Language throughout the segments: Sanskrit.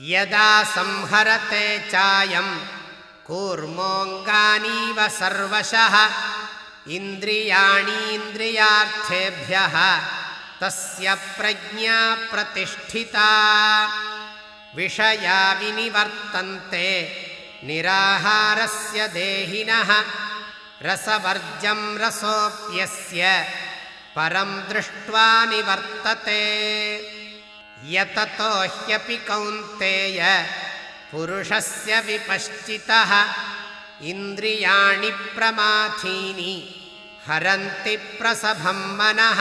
यदा संहरते चायम् कूर्मोऽङ्गानीव सर्वशः इन्द्रियाणीन्द्रियार्थेभ्यः तस्य प्रज्ञा प्रतिष्ठिता। विषया विनिवर्तन्ते निराहारस्य देहिनः रसवर्जं रसोऽप्यस्य परं दृष्ट्वा निवर्तते यततो ह्यपि कौन्तेय पुरुषस्य विपश्चितः इन्द्रियाणि प्रमाथीनि हरन्ति प्रसभं मनः।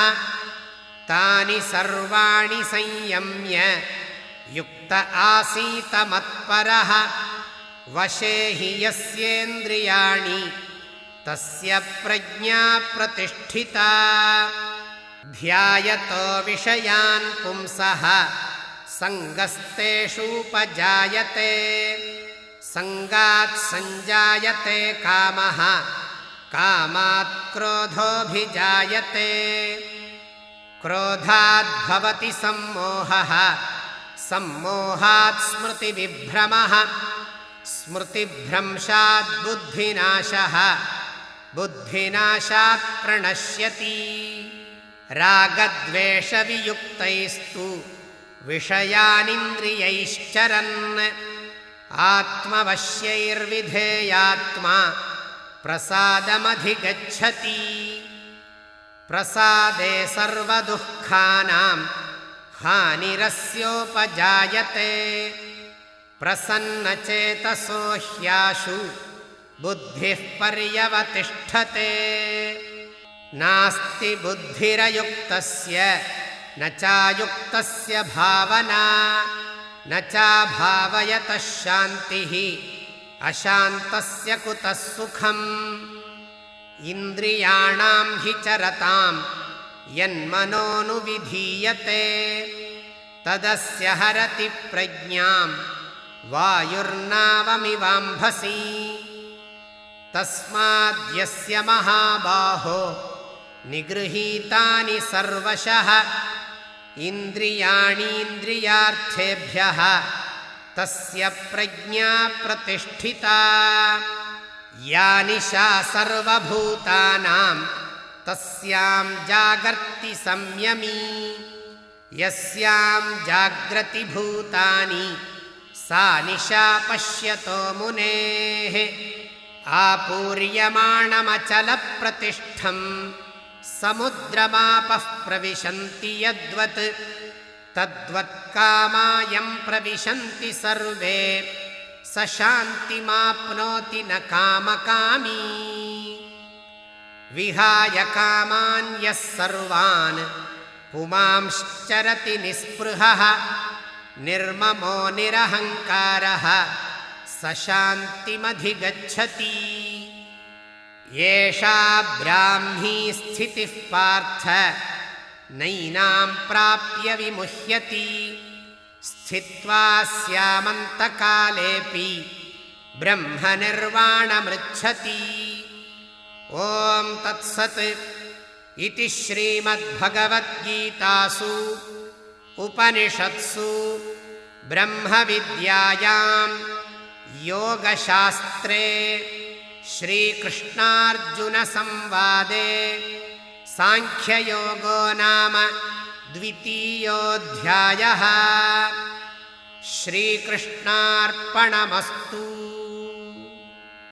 तानि सर्वाणि संयम्य युक्त आसीतमत्परः। वशे हि यस्येन्द्रियाणि तस्य प्रज्ञा प्रतिष्ठिता ध्यायतो विषयान् पुंसः। सङ्गस्तेषूपजायते। सङ्गात् सञ्जायते कामः। कामात् क्रोधोऽभिजायते। क्रोधाद्भवति सम्मोहः। सम्मोहात् स्मृतिविभ्रमः। स्मृतिभ्रंशाद्बुद्धिनाशः बुद्धिनाशात् प्रणश्यति रागद्वेषवियुक्तैस्तु विषयानिन्द्रियैश्चरन् आत्मवश्यैर्विधेयात्मा प्रसादमधिगच्छति। प्रसादे सर्वदुःखानां हानिरस्योपजायते। प्रसन्नचेतसो ह्याशु बुद्धिः पर्यवतिष्ठते नास्ति बुद्धिरयुक्तस्य न चायुक्तस्य भावना न चाभावयतः शान्तिः अशान्तस्य कुतः सुखम्? इन्द्रियाणां हि चरतां यन्मनोऽनुविधीयते। तदस्य हरति प्रज्ञां वायुर्नावमिवाम्भसि। तस्माद्यस्य महाबाहो निगृहीतानि सर्वशः। इन्द्रियाणीन्द्रियार्थेभ्यः तस्य प्रज्ञा प्रतिष्ठिता। या निशा सर्वभूतानां तस्यां जागर्ति संयमी। यस्यां जाग्रतिभूतानि सा निशा पश्यतो मुनेः। आपूर्यमाणमचलप्रतिष्ठम् समुद्रमापः प्रविशन्ति यद्वत् तद्वत्कामायं प्रविशन्ति सर्वे। स शान्तिमाप्नोति न कामकामी। विहाय कामान्यः सर्वान् पुमांश्चरति निःस्पृहः निर्ममो निरहङ्कारः। स शान्तिमधिगच्छति एषा ब्राह्मी स्थितिः पार्थ नैनां प्राप्य विमुह्यति। स्थित्वा स्यामन्तकालेऽपि ब्रह्मनिर्वाणमृच्छति। ॐ तत्सत् इति श्रीमद्भगवद्गीतासु उपनिषत्सु ब्रह्मविद्यायां योगशास्त्रे श्रीकृष्णार्जुनसंवादे साङ्ख्ययोगो नाम द्वितीयोऽध्यायः। श्रीकृष्णार्पणमस्तु